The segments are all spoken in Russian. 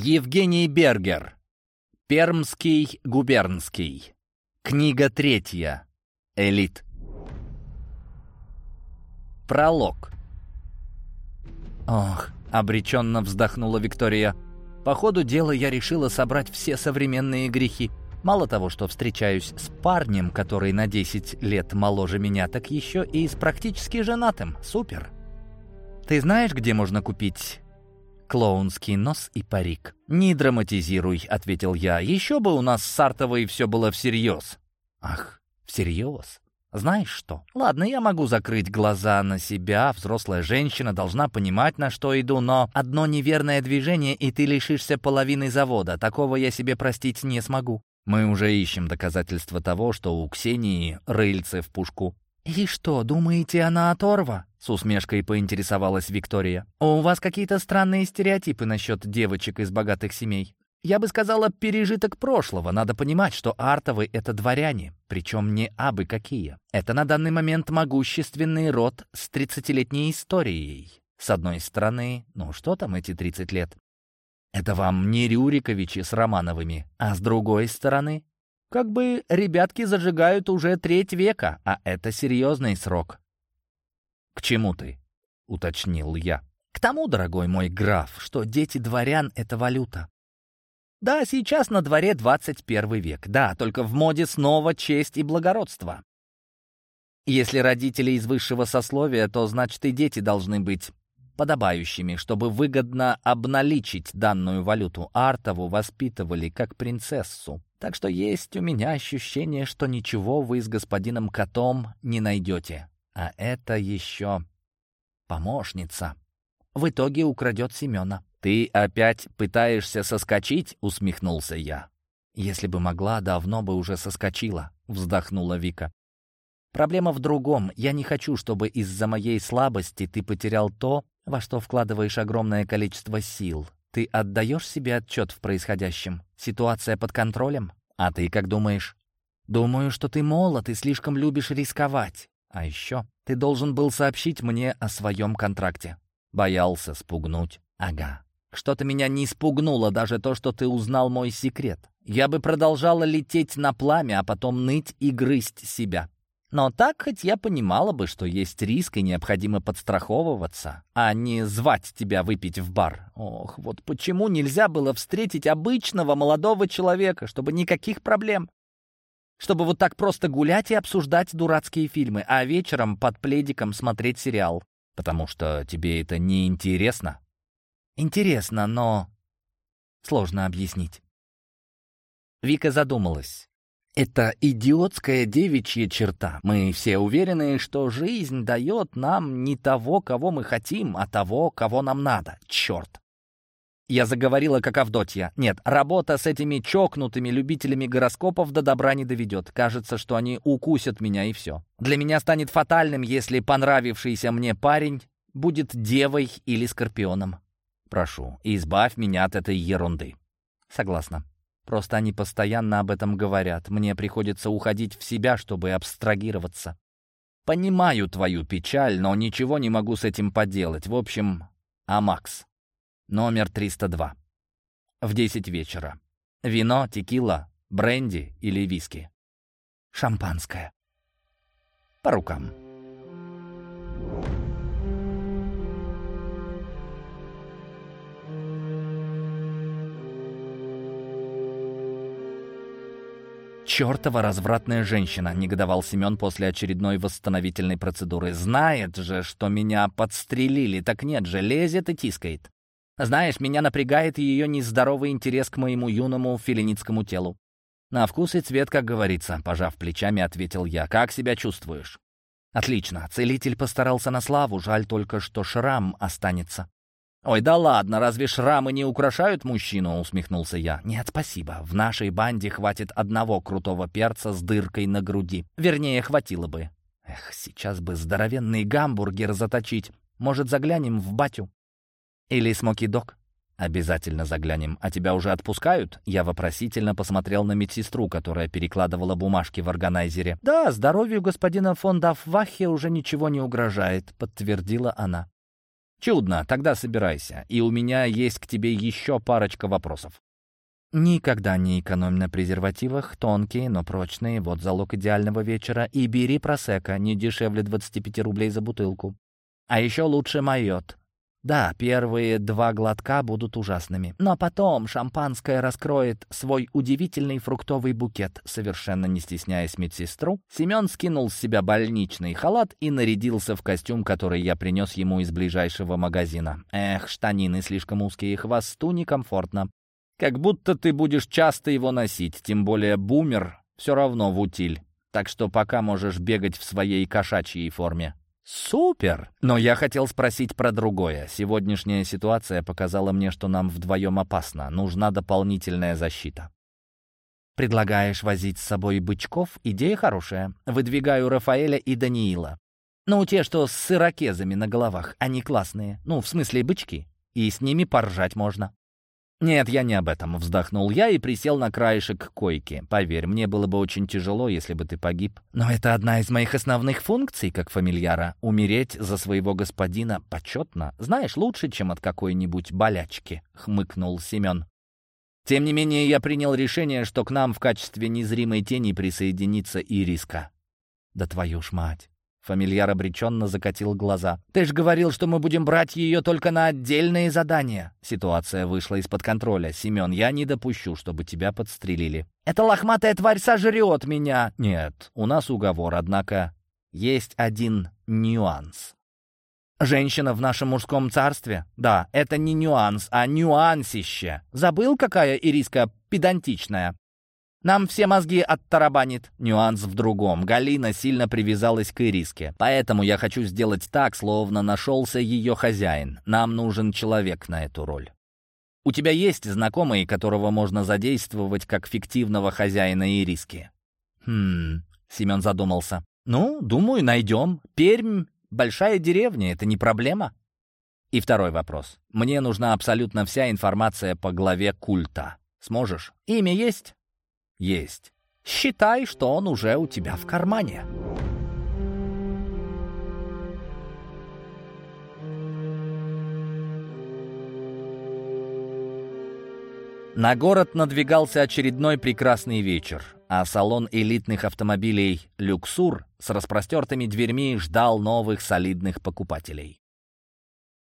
Евгений Бергер. Пермский губернский. Книга третья. Элит. Пролог. Ох, обреченно вздохнула Виктория. По ходу дела я решила собрать все современные грехи. Мало того, что встречаюсь с парнем, который на 10 лет моложе меня, так еще и с практически женатым. Супер. Ты знаешь, где можно купить клоунский нос и парик. «Не драматизируй», — ответил я. «Еще бы у нас с Сартовой все было всерьез». «Ах, всерьез? Знаешь что? Ладно, я могу закрыть глаза на себя, взрослая женщина должна понимать, на что иду, но одно неверное движение, и ты лишишься половины завода. Такого я себе простить не смогу». Мы уже ищем доказательства того, что у Ксении рыльце в пушку. «И что, думаете, она оторва?» — с усмешкой поинтересовалась Виктория. «У вас какие-то странные стереотипы насчет девочек из богатых семей. Я бы сказала, пережиток прошлого. Надо понимать, что артовы — это дворяне, причем не абы какие. Это на данный момент могущественный род с тридцатилетней историей. С одной стороны, ну что там эти 30 лет? Это вам не Рюриковичи с Романовыми. А с другой стороны, как бы ребятки зажигают уже треть века, а это серьезный срок. «К чему ты?» — уточнил я. «К тому, дорогой мой граф, что дети дворян — это валюта. Да, сейчас на дворе 21 век, да, только в моде снова честь и благородство. Если родители из высшего сословия, то значит и дети должны быть подобающими, чтобы выгодно обналичить данную валюту. Артову воспитывали как принцессу. Так что есть у меня ощущение, что ничего вы с господином котом не найдете. А это еще помощница. В итоге украдет Семена. «Ты опять пытаешься соскочить?» — усмехнулся я. «Если бы могла, давно бы уже соскочила», — вздохнула Вика. «Проблема в другом. Я не хочу, чтобы из-за моей слабости ты потерял то, во что вкладываешь огромное количество сил. Ты отдаешь себе отчет в происходящем? Ситуация под контролем? А ты как думаешь? Думаю, что ты молод и слишком любишь рисковать. А еще ты должен был сообщить мне о своем контракте. Боялся спугнуть. Ага. Что-то меня не испугнуло даже то, что ты узнал мой секрет. Я бы продолжала лететь на пламя, а потом ныть и грызть себя. Но так хоть я понимала бы, что есть риск и необходимо подстраховываться, а не звать тебя выпить в бар. Ох, вот почему нельзя было встретить обычного молодого человека, чтобы никаких проблем. Чтобы вот так просто гулять и обсуждать дурацкие фильмы, а вечером под пледиком смотреть сериал. Потому что тебе это не интересно. Интересно, но сложно объяснить. Вика задумалась. Это идиотская девичья черта. Мы все уверены, что жизнь дает нам не того, кого мы хотим, а того, кого нам надо. Черт! Я заговорила, как Авдотья. Нет, работа с этими чокнутыми любителями гороскопов до добра не доведет. Кажется, что они укусят меня, и все. Для меня станет фатальным, если понравившийся мне парень будет девой или скорпионом. Прошу, избавь меня от этой ерунды. Согласна. Просто они постоянно об этом говорят. Мне приходится уходить в себя, чтобы абстрагироваться. Понимаю твою печаль, но ничего не могу с этим поделать. В общем, Амакс. Номер 302. В 10 вечера. Вино, текила, бренди или виски. Шампанское. По рукам. «Чертова развратная женщина!» — негодовал Семен после очередной восстановительной процедуры. «Знает же, что меня подстрелили, так нет же, лезет и тискает. Знаешь, меня напрягает ее нездоровый интерес к моему юному филиницкому телу. На вкус и цвет, как говорится, пожав плечами, ответил я. Как себя чувствуешь? Отлично. Целитель постарался на славу, жаль только, что шрам останется. «Ой, да ладно, разве шрамы не украшают мужчину?» — усмехнулся я. «Нет, спасибо. В нашей банде хватит одного крутого перца с дыркой на груди. Вернее, хватило бы. Эх, сейчас бы здоровенный гамбургер заточить. Может, заглянем в батю? Или смоки-дог?» «Обязательно заглянем. А тебя уже отпускают?» Я вопросительно посмотрел на медсестру, которая перекладывала бумажки в органайзере. «Да, здоровью господина фон Дафвахе уже ничего не угрожает», — подтвердила она. «Чудно, тогда собирайся, и у меня есть к тебе еще парочка вопросов». Никогда не экономь на презервативах, тонкие, но прочные, вот залог идеального вечера, и бери просека, не дешевле 25 рублей за бутылку. А еще лучше майот. Да, первые два глотка будут ужасными, но потом шампанское раскроет свой удивительный фруктовый букет. Совершенно не стесняясь медсестру, Семен скинул с себя больничный халат и нарядился в костюм, который я принес ему из ближайшего магазина. Эх, штанины слишком узкие, хвосту некомфортно. Как будто ты будешь часто его носить, тем более бумер все равно в утиль. Так что пока можешь бегать в своей кошачьей форме. «Супер!» Но я хотел спросить про другое. Сегодняшняя ситуация показала мне, что нам вдвоем опасно. Нужна дополнительная защита. Предлагаешь возить с собой бычков? Идея хорошая. Выдвигаю Рафаэля и Даниила. Ну, те, что с сырокезами на головах, они классные. Ну, в смысле бычки. И с ними поржать можно. «Нет, я не об этом», — вздохнул я и присел на краешек койки. «Поверь, мне было бы очень тяжело, если бы ты погиб. Но это одна из моих основных функций, как фамильяра. Умереть за своего господина почетно. Знаешь, лучше, чем от какой-нибудь болячки», — хмыкнул Семен. «Тем не менее, я принял решение, что к нам в качестве незримой тени присоединится Ириска». «Да твою ж мать! Фамильяр обреченно закатил глаза. «Ты ж говорил, что мы будем брать ее только на отдельные задания!» Ситуация вышла из-под контроля. «Семен, я не допущу, чтобы тебя подстрелили». «Эта лохматая тварь сожрет меня!» «Нет, у нас уговор, однако есть один нюанс». «Женщина в нашем мужском царстве?» «Да, это не нюанс, а нюансище. Забыл, какая ириска педантичная?» Нам все мозги оттарабанит. Нюанс в другом. Галина сильно привязалась к Ириске. Поэтому я хочу сделать так, словно нашелся ее хозяин. Нам нужен человек на эту роль. У тебя есть знакомый, которого можно задействовать как фиктивного хозяина Ириски? Хм, Семен задумался. Ну, думаю, найдем. Пермь — большая деревня, это не проблема. И второй вопрос. Мне нужна абсолютно вся информация по главе культа. Сможешь? Имя есть? Есть. Считай, что он уже у тебя в кармане. На город надвигался очередной прекрасный вечер, а салон элитных автомобилей «Люксур» с распростертыми дверьми ждал новых солидных покупателей.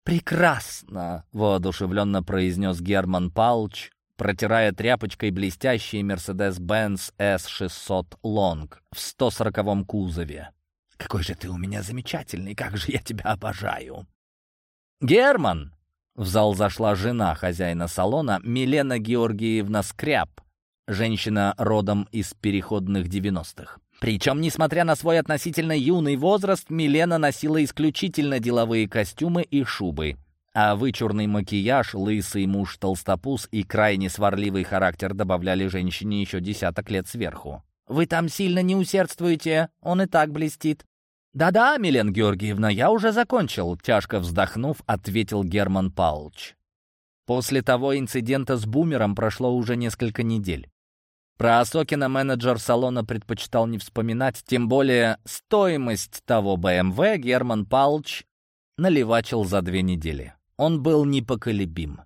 «Прекрасно!» — воодушевленно произнес Герман Палч, протирая тряпочкой блестящий Mercedes-Benz S600 Long в 140-м кузове. «Какой же ты у меня замечательный, как же я тебя обожаю!» «Герман!» — в зал зашла жена хозяина салона Милена Георгиевна Скряб, женщина родом из переходных 90-х. Причем, несмотря на свой относительно юный возраст, Милена носила исключительно деловые костюмы и шубы — а вычурный макияж, лысый муж-толстопуз и крайне сварливый характер добавляли женщине еще десяток лет сверху. «Вы там сильно не усердствуете, он и так блестит». «Да-да, Милен Георгиевна, я уже закончил», — тяжко вздохнув, ответил Герман Павлович. После того инцидента с бумером прошло уже несколько недель. Про Осокина менеджер салона предпочитал не вспоминать, тем более стоимость того БМВ Герман Павлович наливачил за две недели. Он был непоколебим.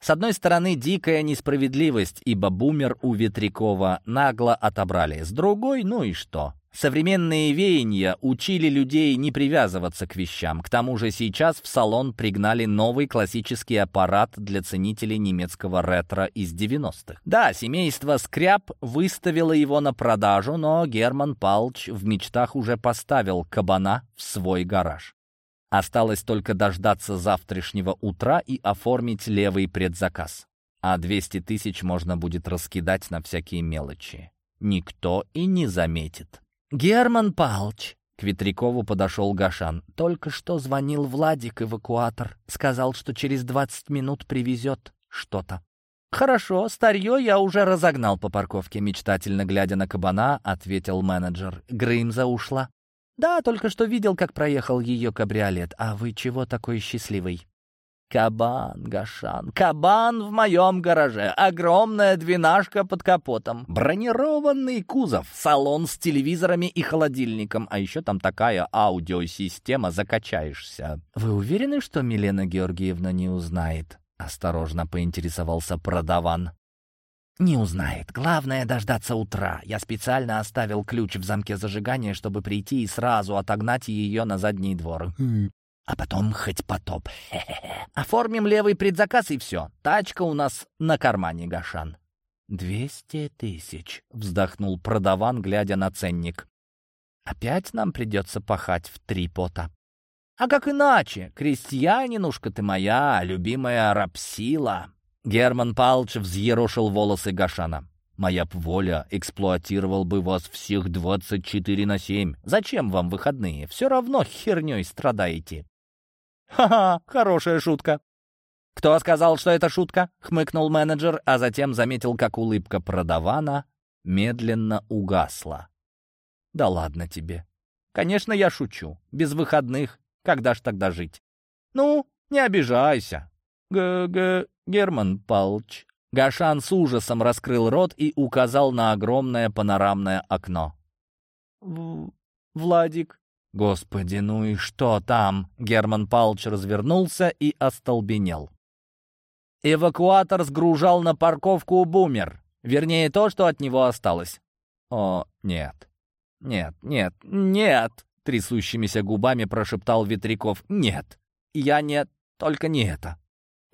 С одной стороны, дикая несправедливость, ибо бумер у Ветрякова нагло отобрали. С другой, ну и что? Современные веяния учили людей не привязываться к вещам. К тому же сейчас в салон пригнали новый классический аппарат для ценителей немецкого ретро из 90-х. Да, семейство Скряб выставило его на продажу, но Герман Палч в мечтах уже поставил кабана в свой гараж. Осталось только дождаться завтрашнего утра и оформить левый предзаказ. А 200 тысяч можно будет раскидать на всякие мелочи. Никто и не заметит. «Герман Палч!» К Ветрякову подошел Гашан. «Только что звонил Владик, эвакуатор. Сказал, что через 20 минут привезет что-то». «Хорошо, старье я уже разогнал по парковке», мечтательно глядя на кабана, ответил менеджер. Грымза ушла. «Да, только что видел, как проехал ее кабриолет. А вы чего такой счастливый?» Кабан, Гашан, кабан в моем гараже. Огромная двенашка под капотом. Бронированный кузов, салон с телевизорами и холодильником. А еще там такая аудиосистема, закачаешься. Вы уверены, что Милена Георгиевна не узнает? Осторожно поинтересовался продаван. «Не узнает. Главное — дождаться утра. Я специально оставил ключ в замке зажигания, чтобы прийти и сразу отогнать ее на задний двор. А потом хоть потоп. Хе -хе -хе. Оформим левый предзаказ и все. Тачка у нас на кармане, Гашан». «Двести тысяч», — вздохнул продаван, глядя на ценник. «Опять нам придется пахать в три пота». «А как иначе? Крестьянинушка ты моя, любимая рабсила!» Герман Палч взъерошил волосы Гашана. «Моя б воля эксплуатировал бы вас всех 24 на 7. Зачем вам выходные? Все равно херней страдаете». «Ха-ха, хорошая шутка». «Кто сказал, что это шутка?» — хмыкнул менеджер, а затем заметил, как улыбка продавана медленно угасла. «Да ладно тебе. Конечно, я шучу. Без выходных. Когда ж тогда жить?» «Ну, не обижайся. Г-г... Герман Палч». Гашан с ужасом раскрыл рот и указал на огромное панорамное окно. В «Владик». «Господи, ну и что там?» Герман Палч развернулся и остолбенел. Эвакуатор сгружал на парковку бумер. Вернее, то, что от него осталось. «О, нет. Нет, нет, нет!» Трясущимися губами прошептал Ветряков. «Нет, я нет, только не это».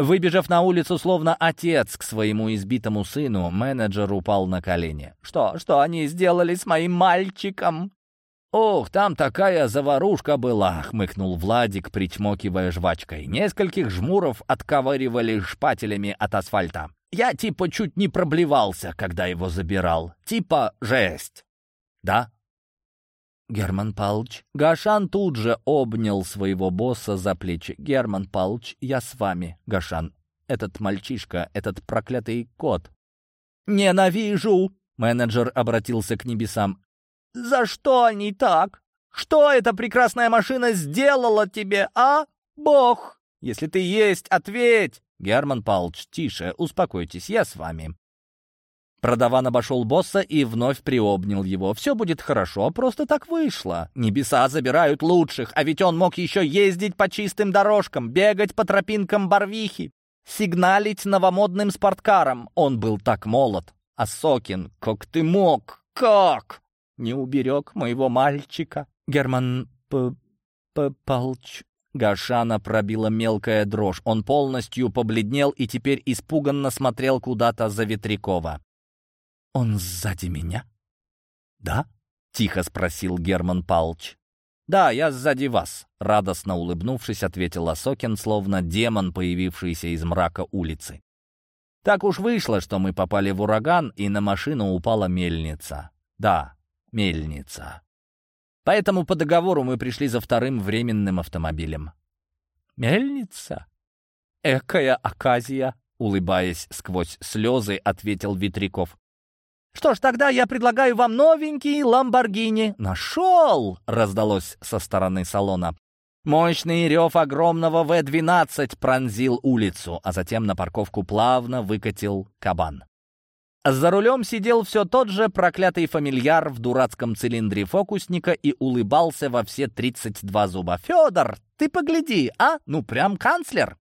Выбежав на улицу, словно отец к своему избитому сыну, менеджер упал на колени. «Что, что они сделали с моим мальчиком?» «Ох, там такая заварушка была!» — хмыкнул Владик, причмокивая жвачкой. Нескольких жмуров отковыривали шпателями от асфальта. Я типа чуть не проблевался, когда его забирал. Типа жесть. «Да?» «Герман Палч». Гашан тут же обнял своего босса за плечи. «Герман Палч, я с вами, Гашан. Этот мальчишка, этот проклятый кот». «Ненавижу!» — менеджер обратился к небесам. «За что они так? Что эта прекрасная машина сделала тебе, а? Бог! Если ты есть, ответь!» «Герман Палч, тише, успокойтесь, я с вами». Продаван обошел босса и вновь приобнял его. «Все будет хорошо, просто так вышло. Небеса забирают лучших, а ведь он мог еще ездить по чистым дорожкам, бегать по тропинкам Барвихи, сигналить новомодным спорткаром. Он был так молод. А Сокин, как ты мог? Как? Не уберег моего мальчика?» Герман П. П. Палч Гашана пробила мелкая дрожь. Он полностью побледнел и теперь испуганно смотрел куда-то за Ветрякова. «Он сзади меня?» «Да?» — тихо спросил Герман Палч. «Да, я сзади вас», — радостно улыбнувшись, ответил Осокин, словно демон, появившийся из мрака улицы. «Так уж вышло, что мы попали в ураган, и на машину упала мельница. Да, мельница. Поэтому по договору мы пришли за вторым временным автомобилем». «Мельница? Экая оказия!» Улыбаясь сквозь слезы, ответил Витряков. «Что ж, тогда я предлагаю вам новенький Ламборгини». «Нашел!» — раздалось со стороны салона. Мощный рев огромного В-12 пронзил улицу, а затем на парковку плавно выкатил кабан. За рулем сидел все тот же проклятый фамильяр в дурацком цилиндре фокусника и улыбался во все 32 зуба. «Федор, ты погляди, а? Ну, прям канцлер!»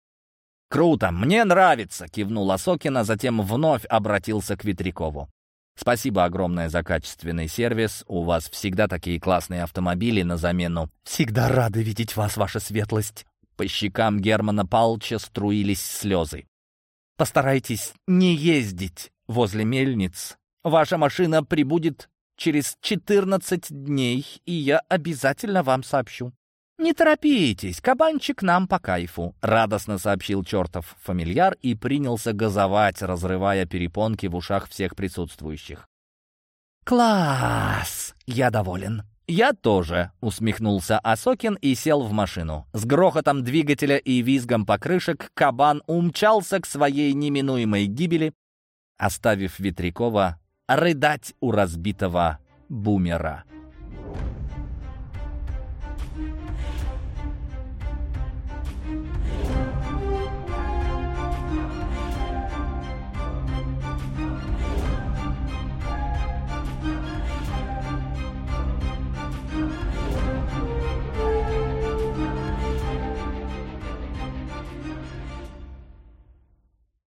«Круто, мне нравится!» — кивнул Осокин, а затем вновь обратился к Ветрякову. Спасибо огромное за качественный сервис. У вас всегда такие классные автомобили на замену. Всегда рады видеть вас, ваша светлость. По щекам Германа Палча струились слезы. Постарайтесь не ездить возле мельниц. Ваша машина прибудет через 14 дней, и я обязательно вам сообщу. «Не торопитесь, кабанчик нам по кайфу», — радостно сообщил чертов фамильяр и принялся газовать, разрывая перепонки в ушах всех присутствующих. «Класс! Я доволен». «Я тоже», — усмехнулся Осокин и сел в машину. С грохотом двигателя и визгом покрышек кабан умчался к своей неминуемой гибели, оставив Ветрякова рыдать у разбитого бумера.